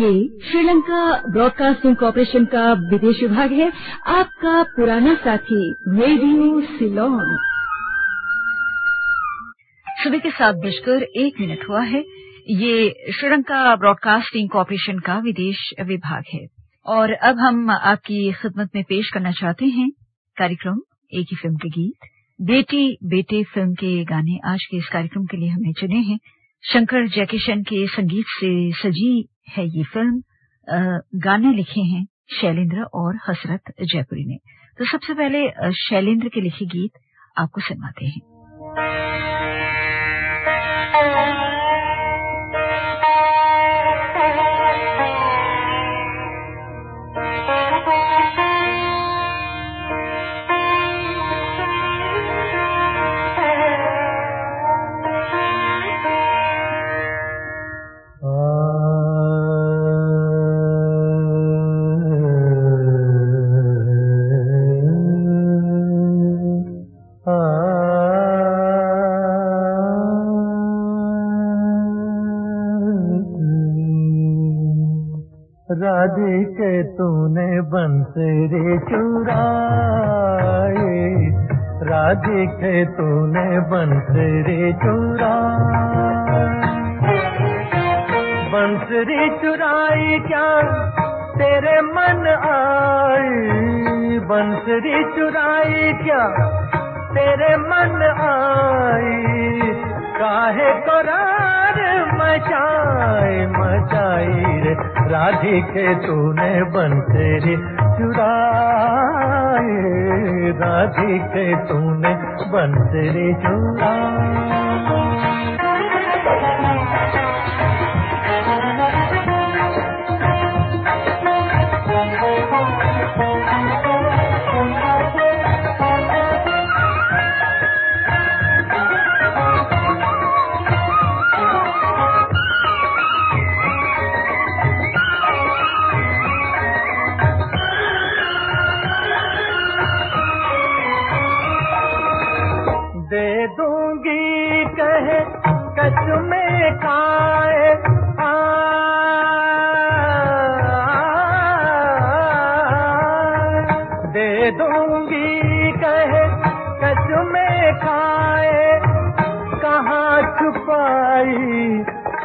ये Sri Lanka broadcasting corporation का विदेश विभाग है। आपका पुराना साथी रेडियो सिलोन। सुबह के सात बजकर एक मिनट हुआ है। ये श्रीलंका ब्रॉडकास्टिंग कॉरपोरेशन का विदेश विभाग है। और अब हम आपकी खिदमत में पेश करना चाहते हैं। कार्यक्रम, एक ही फ़िल्म के गीत। बेटी, बेटे फ़िल्म के गाने आज के इस कार्यक्रम के लिए हमने चुने हैं। शंकर जयकिशन के संगीत से सजी है ये फ़िल्म। गाने लिखे हैं शैलेंद्र और हसरत जयपुरी ने। तो सबसे पहले शैलेंद्र के लिखे गीत आपको सुनवाते हैं। राधिके तूने बंसेरी चुराए। राधिके तूने बंसेरी चुराए।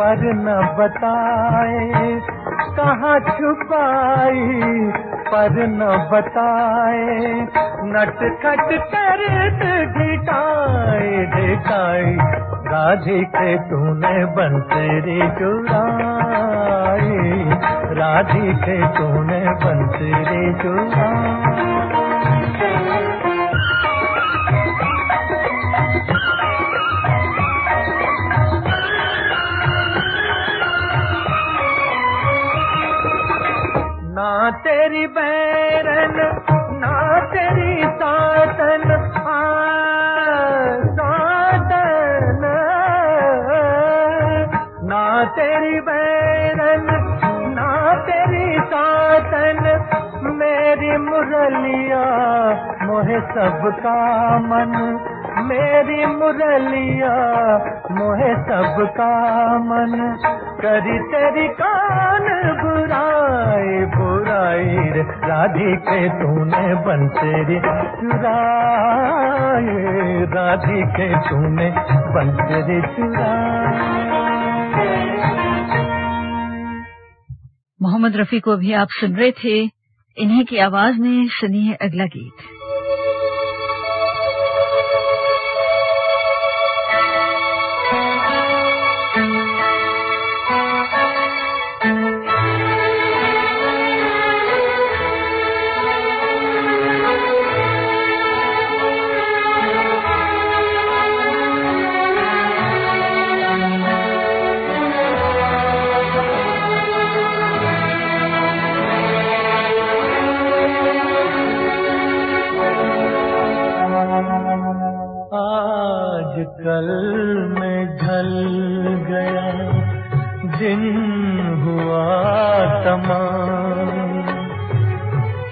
पर न बताए, कहाँ छुपाई पर न बताए नट खट कर ढिटाए ढिटाई राधिके तूने बंसरी चुराई राधिके तूने बंसरी चुराई तेरी बैरन ना तेरी सातन आ, सातन। ना तेरी बैरन ना तेरी सातन मेरी मुरलिया मोहे सबका मन। मेरी मुरलिया मोहे सबका मन। करी तेरी कान, बुराई बुराई रे। राधिके, तूने बंसरी चुराए राधिके, तूने बंसरी चुराए मोहम्मद रफी को भी आप सुन रहे थे। इन्हीं की आवाज़ में सुनिए अगला गीत। ढल गया दिन हुआ तमाम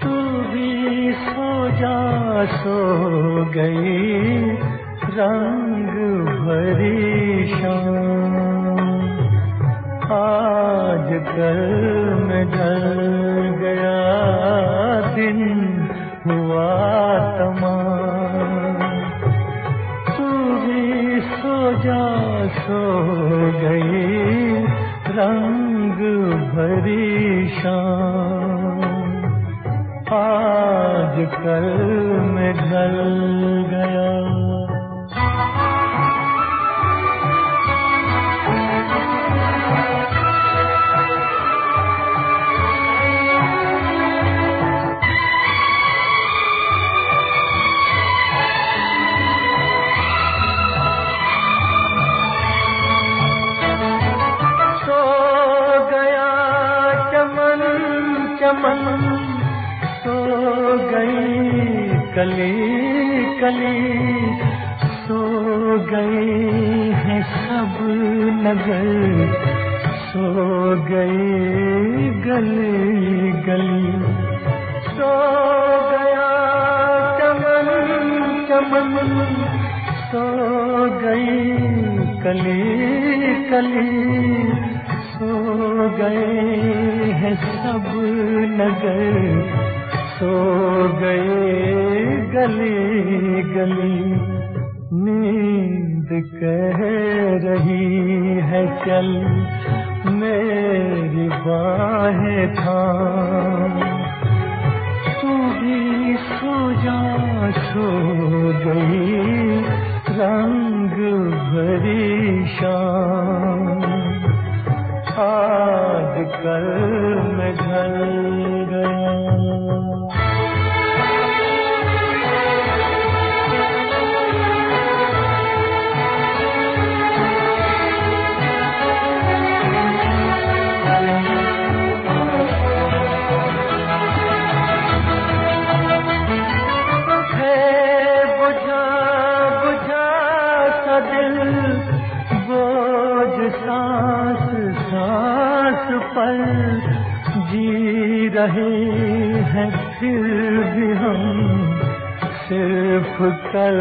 तू भी सो जा, सो गई, रंग भरी आज कल में ढल गया, दिन हुआ तमाम तू भी सो जा सो गई रंग भरी शाम। आज कल में ढल चमन सो गई कली कली, सो गई है सब नगर, सो गई गली गली, सो गया चमन चमन, सो गई कली कली। गए हैं सब नगर सो गए गली गली, नींद कह रही है चल। मेरी बाहें थाम। तू भी सो जा, सो गई, रंग भरी शाम। आज कल मैं ढल गया। रहे हैं फिर भी हम सिर्फ़ कल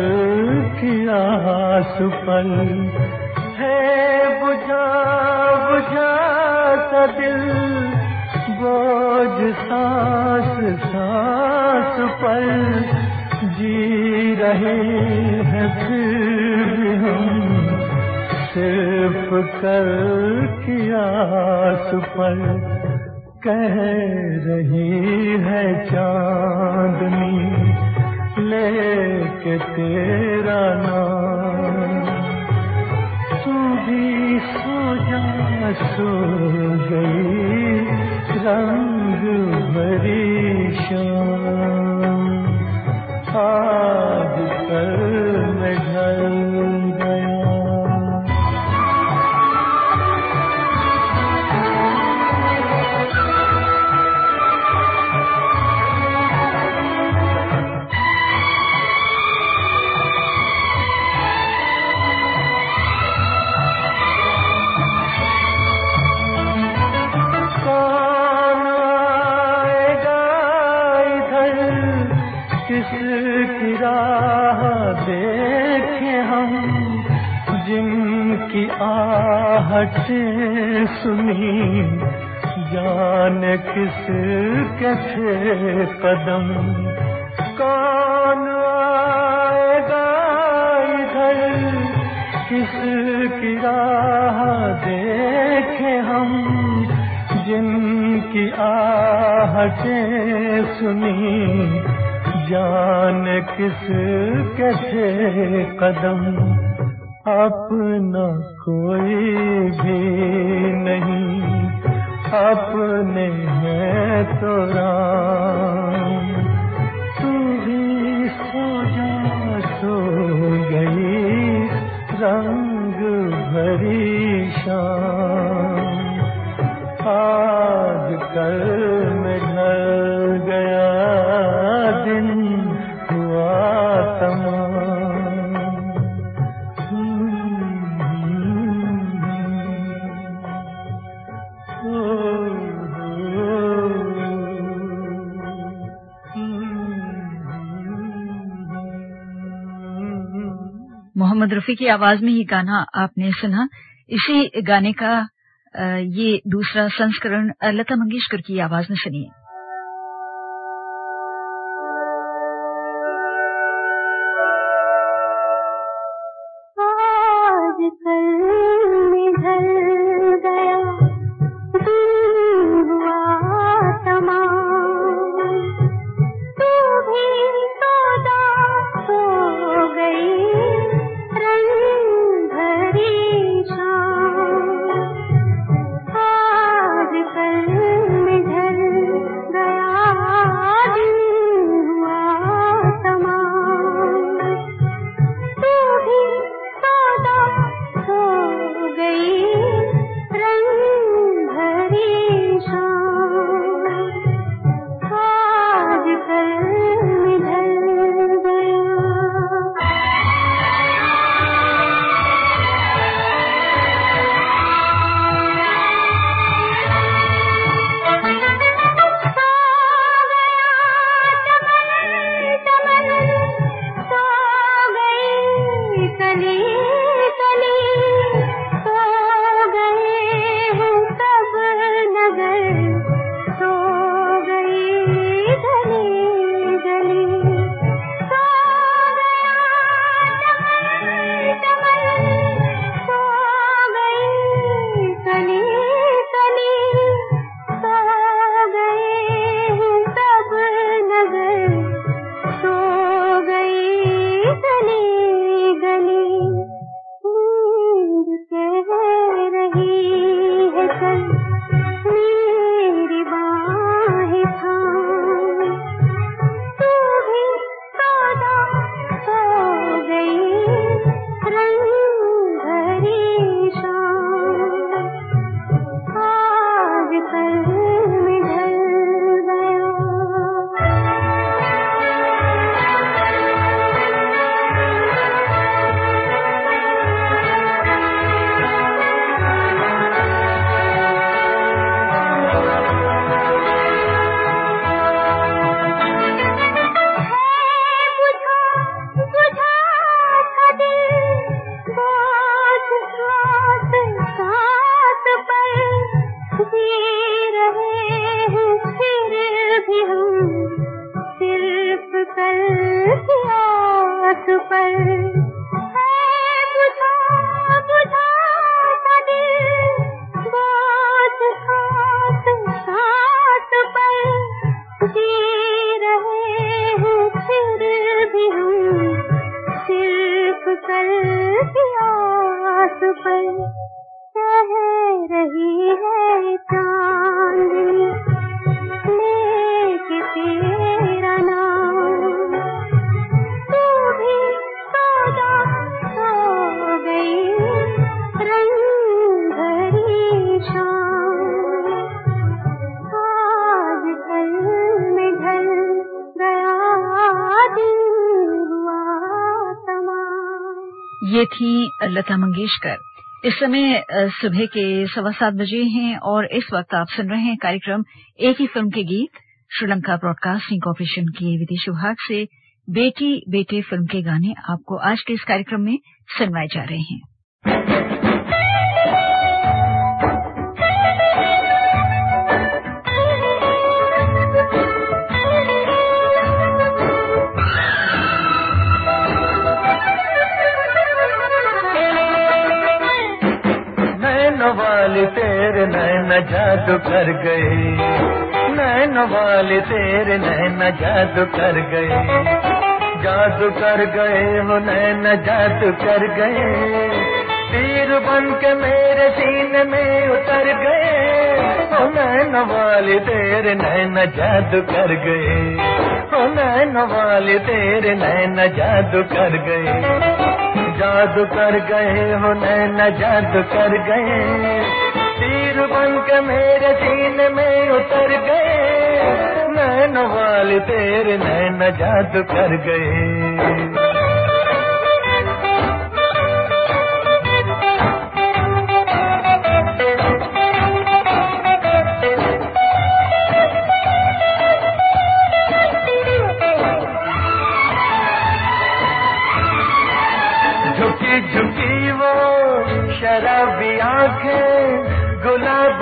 की आस है। बुझा बुझा सा दिल, बोझ सांस सांस पर जी रहे हैं फिर भी हम सिर्फ़ कल की आस पर कह रही है चांदनी, लेके तेरा नाम। तू भी सो जा सो गई, रंग भरी शाम। आज कल में ढल किसकी राह देखे हम, जिनकी आहटें सुनी, जान किस के कदम। कौन आएगा इधर? किसकी राह देखे हम, जिनकी आहटें सुनी जान किस के थे कदम, अपना कोई भी नहीं, अपने हैं तो राम। तू भी सो जा सो गई रंग भरी शाम। आज कल रफी की आवाज़ में ही गाना आपने सुना। इसी गाने का ये दूसरा संस्करण लता मंगेशकर की आवाज़ में सुनिए। ये लता मंगेशकर। इस समय सुबह के सवा सात बजे हैं और इस वक्त आप सुन रहे हैं कार्यक्रम एक ही फ़िल्म के गीत, श्रीलंका ब्रॉडकास्टिंग कॉरपोरेशन के विदेश विभाग से बेटी बेटे फ़िल्म के गाने आपको आज के इस कार्यक्रम में सुनवाए जा रहे हैं। जादू कर गए नैन वाली तेरे नैन जादू कर गए जादू कर गए हो नैन जादू कर गए। तीर बन के मेरे सीने में उतर गए। हो नैन वाली तेरे नैन जादू कर गए। हो नैन वाली तेरे नैन जादू कर गए। जादू कर गए हो नैन जादू कर गए। तीर बन के मेरे सीने में उतर गए। नैन वाले तेरे नैन जादू कर गए। झुकी झुकी वो शराबी आँखें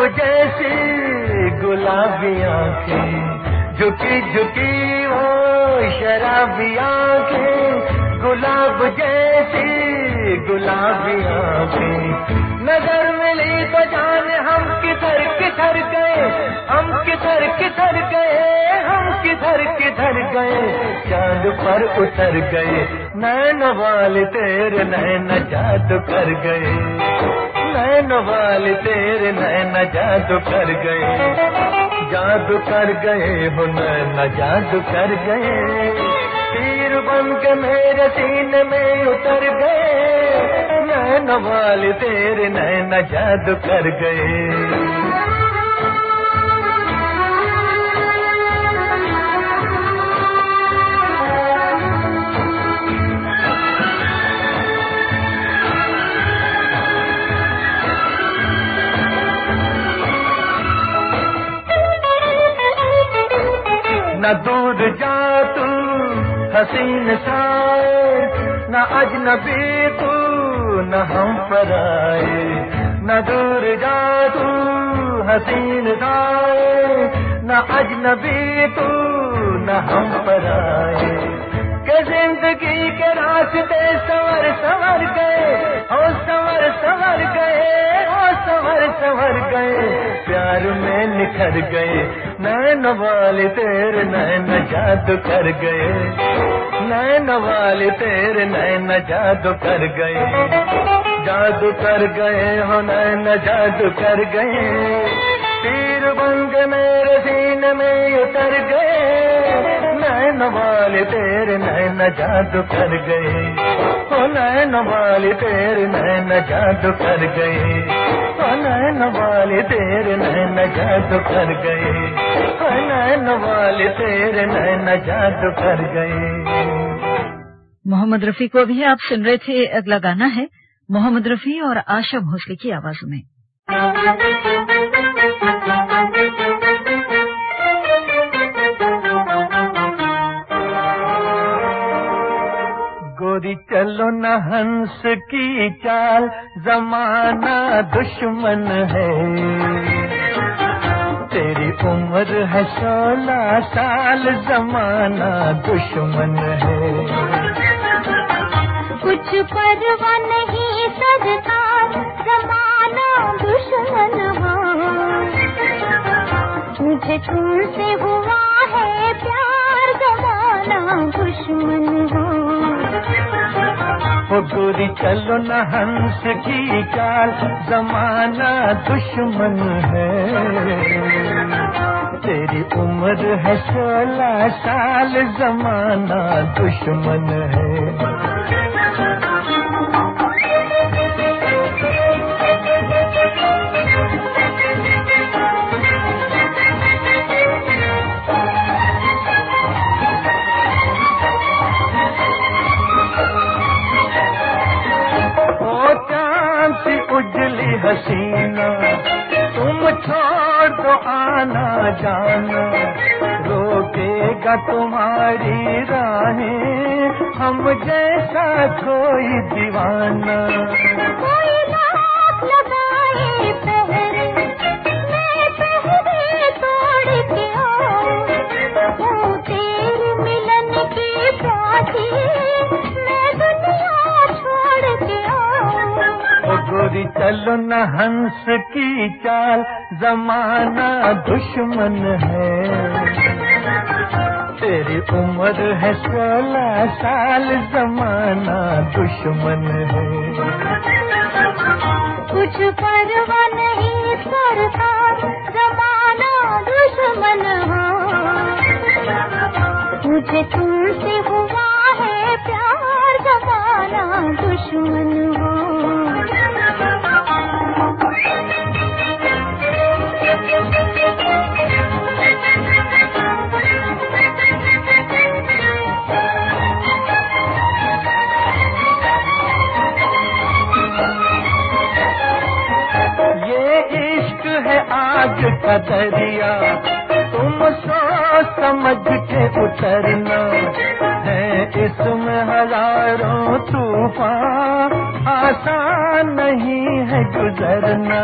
जैसी गुलाबी आँखें, झुकी झुकी हो शराबी आँखें, गुलाब जैसी गुलाबी आँखें। नज़र मिली तो जाने हम किधर किधर गए, हम किधर किधर गए, हम किधर किधर गए। चाँद पर उतर गए, नैन वाले तेरे नैन जादू कर गए। नैन वाले तेरे नैन जादू कर गए। जादू कर गए हो नैन जादू कर गए। तीर बन के मेरे सीने में उतर गए। नैन वाले तेरे नैन जादू कर गए। न दूर जा तू हसीन शायर न अजनबी तू न हम पर आए न दूर जा तू हसीन शायर न अजनबी तू न हम पर आए के ज़िंदगी के रास्ते सवर सवर गए हो सवर सवर गए, प्यार में निखर गए। नैन वाले तेरे नैन जादू कर गए। नैन वाले तेरे नैन जादू कर गए। जादू कर गए हो, नैन जादू कर गए। तीर बंग मेरे सीने में उतर गए। नैन वाले तेरे नैन जादू कर गए। ओ नैन वाले तेरे नैन जादू कर गए। ओ नैन वाले तेरे नैन जादू कर गए। ओ नैन वाले तेरे नैन जादू कर गए। मोहम्मद रफी को भी आप सुन रहे थे अगला गाना है, मोहम्मद रफी और आशा भोसले की आवाज़ में। गोरी, चलो न हंस की चाल, जमाना दुश्मन है। तेरी उम्र है सोलह साल, जमाना दुश्मन है। कुछ परवा नहीं सरकार जमाना दुश्मन हो। मुझे तुमसे हुआ है प्यार, जमाना दुश्मन हो। ओ गोरी चलो न हंस की चाल। जमाना दुश्मन है। तेरी उम्र है सोलह साल, जमाना दुश्मन है। हसीना तुम छोड़ दो आना जाना। रोकेगा तुम्हारी राहें, हम जैसा कोई दीवाना। तेरे मिलन की प्यासी गोरी चलो न हंस की चाल, जमाना दुश्मन है। तेरी उम्र है सोलह साल, जमाना दुश्मन है। कुछ परवा नहीं सरकार जमाना दुश्मन हो। मुझे तुमसे हुआ है प्यार, जमाना दुश्मन आग कदरिया, तुम सो समझ के उतरना है। इसमें हज़ारों तूफ़ान आसान नहीं है गुजरना।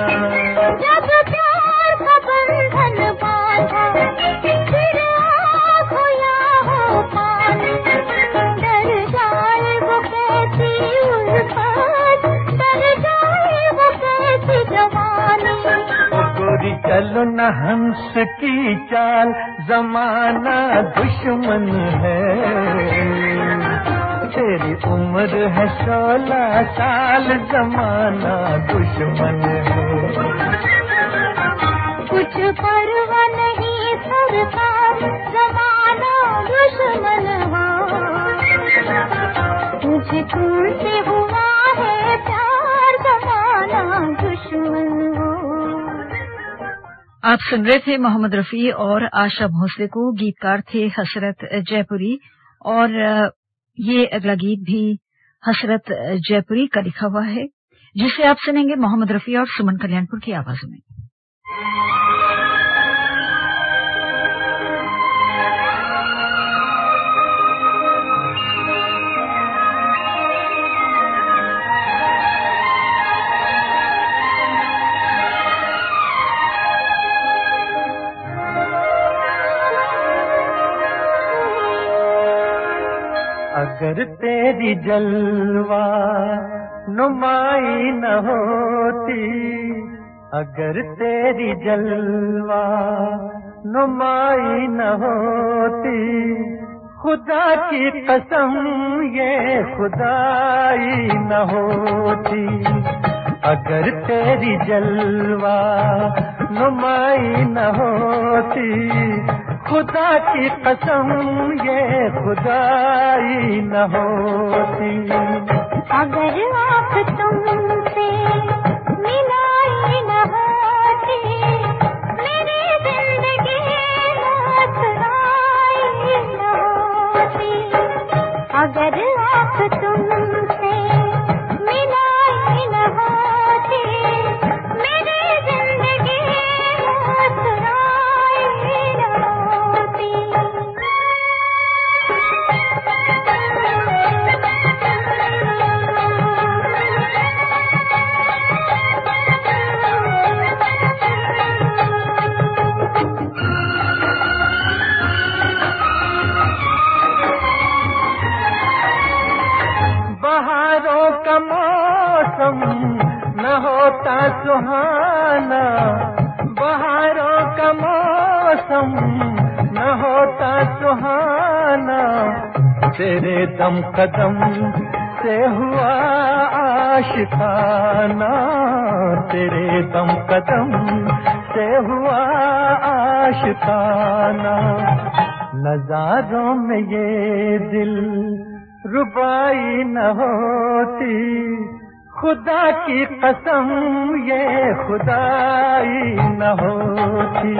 चलो न हंस की चाल, जमाना दुश्मन है। तेरी उम्र है सोलह साल, जमाना दुश्मन है। कुछ परवा नहीं सरकार, जमाना दुश्मन हो मुझे तुमसे हुआ आप सुन रहे थे मोहम्मद रफी और आशा भोसले को, गीतकार थे हसरत जयपुरी। और ये अगला गीत भी हसरत जयपुरी का लिखा हुआ है, जिसे आप सुनेंगे मोहम्मद रफी और सुमन कल्याणपुर की आवाजों में। अगर तेरी जलवा नुमाई न होती। अगर तेरी जलवा नुमाई न होती। खुदा की कसम ये खुदाई न होती। अगर तेरी जलवा नुमाई न होती खुदा की कसम ये खुदाई न होती। अगर आप तुमसे की कसम ये खुदाई न होती।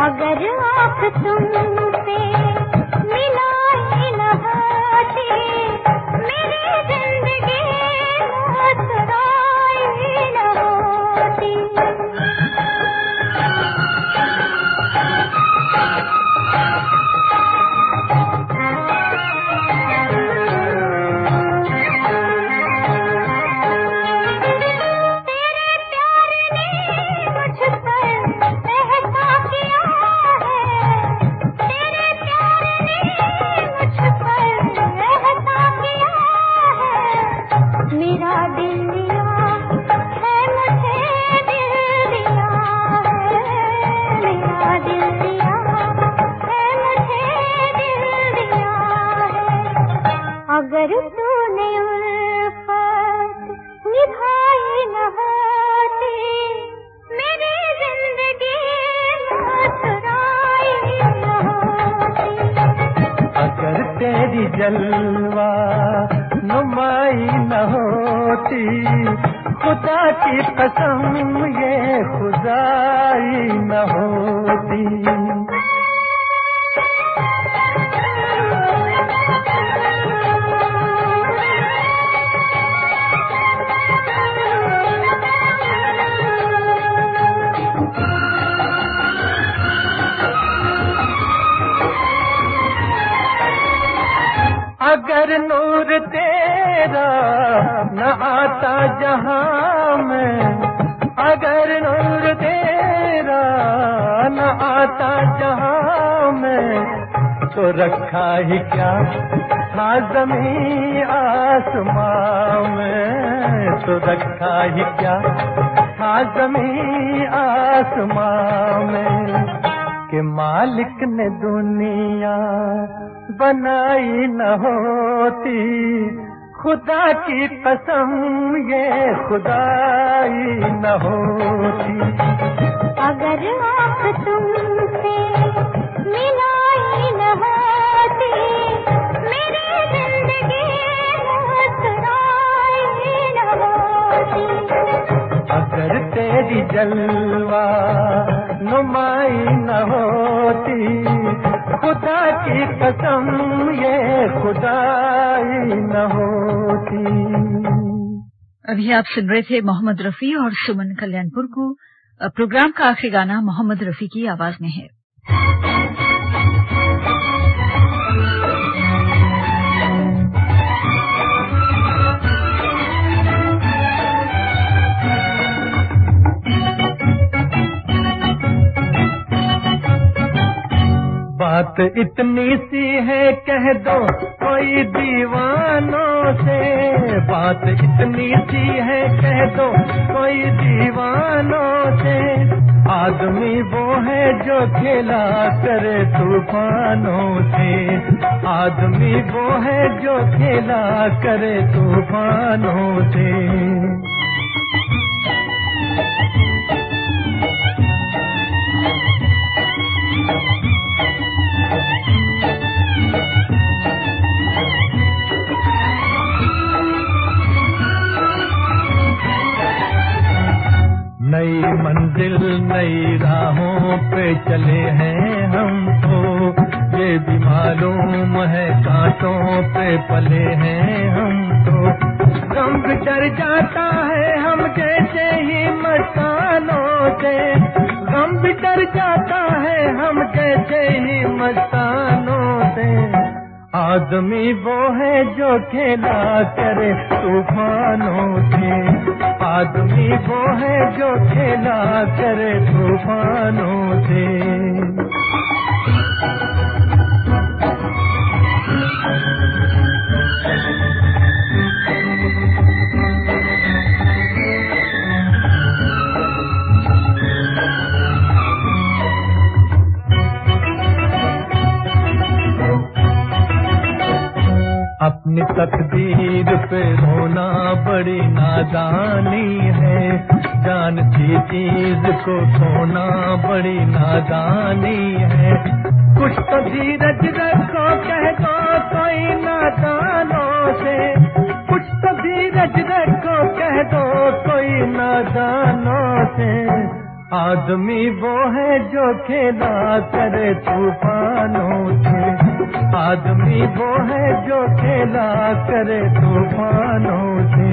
अगर आप तुमसे मिलाई जलवा नुमाई न होती। खुदा की कसम ये रखा ही क्या? था जमी आसमां में तो रखा ही क्या? था आजमी आसमां में के मालिक ने दुनिया बनाई न होती। खुदा की कसम ये खुदाई न होती। अगर आप तुमसे तेरी जलवा, नुमाई न होती। खुदा की कसम ये खुदाई न होती। अभी आप सुन रहे थे मोहम्मद रफी और सुमन कल्याणपुर को। प्रोग्राम का आखिरी गाना मोहम्मद रफी की आवाज़ में है। बात इतनी सी है, कह दो कोई दीवानों से। बात इतनी सी है, कह दो कोई दीवानों से। आदमी वो है जो खेला करे तूफानों से। आदमी वो है जो खेला करे तूफानों से। नई मंजिल नई राहों पे चले हैं हम तो। ये भी मालूम है कांटों पे पले हैं हम तो। गम डर जाता है हम जैसे ही मस्तानों से। गम डर जाता है हम जैसे ही मस्तानों से। आदमी वो है जो खेला करे, तूफानों से। आदमी वो है जो खेला करे, तूफानों से। अपनी तकदीर पे रोना बड़ी नादानी है। जानती चीज़ को सोना बड़ी नादानी है। कुछ तो धीरज रखो कह दो कोई नादानों से। कुछ तो धीरज रखो कह दो कोई नादानों से। आदमी वो है जो खेला करे तूफानों से। आदमी वो है जो खेला करे तूफानों से।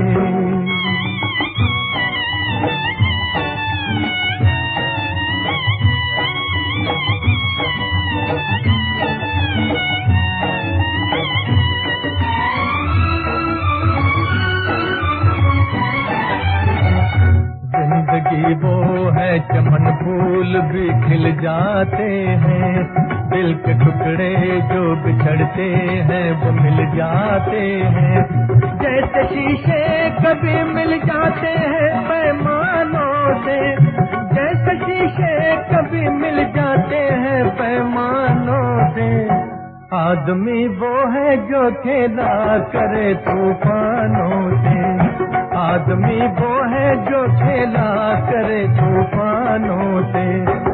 ज़िंदगी वो है चमन फूल भी खिल जाते हैं। दिल के टुकड़े जो बिछड़ते हैं, वो मिल जाते हैं। जैसे शीशे कभी मिल जाते हैं पैमानों से। जैसे शीशे कभी मिल जाते हैं पैमानों से। आदमी वो है जो खेला करे तूफानों से। आदमी वो है जो खेला करे तूफानों से।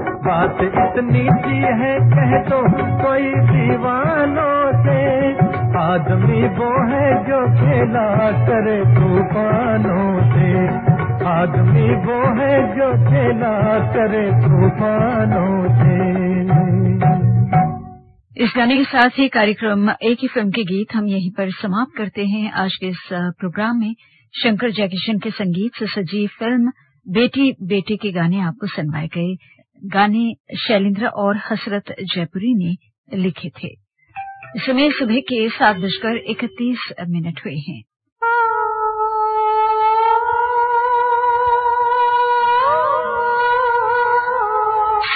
बात इतनी सी है, कह दो कोई दीवानों से। आदमी वो है जो खेला करे तूफानों से। आदमी वो है जो खेला करे तूफानों से। इस गाने के साथ ही कार्यक्रम एक ही फ़िल्म के गीत हम यहीं पर समाप्त करते हैं। आज के इस प्रोग्राम में शंकर जयकिशन के संगीत से सजी फ़िल्म बेटी बेटी के गाने आपको सुनवाए गए। गाने शैलेंद्र और हसरत जयपुरी ने लिखे थे। समय सुबह के सात बजकर इकतीस मिनट हुए हैं।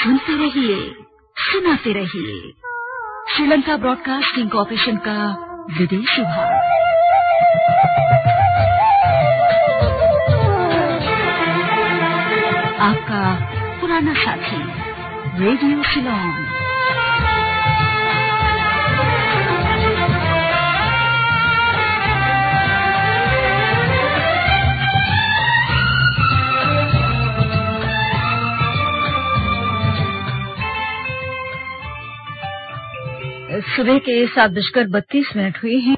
सुनते रहिए, सुनाते रहिए। श्रीलंका ब्रॉडकास्टिंग कॉरपोरेशन का विदेश विभाग। आपका पुराना साथी रेडियो सिलोन सुबह के सात बजकर बत्तीस मिनट हुए हैं।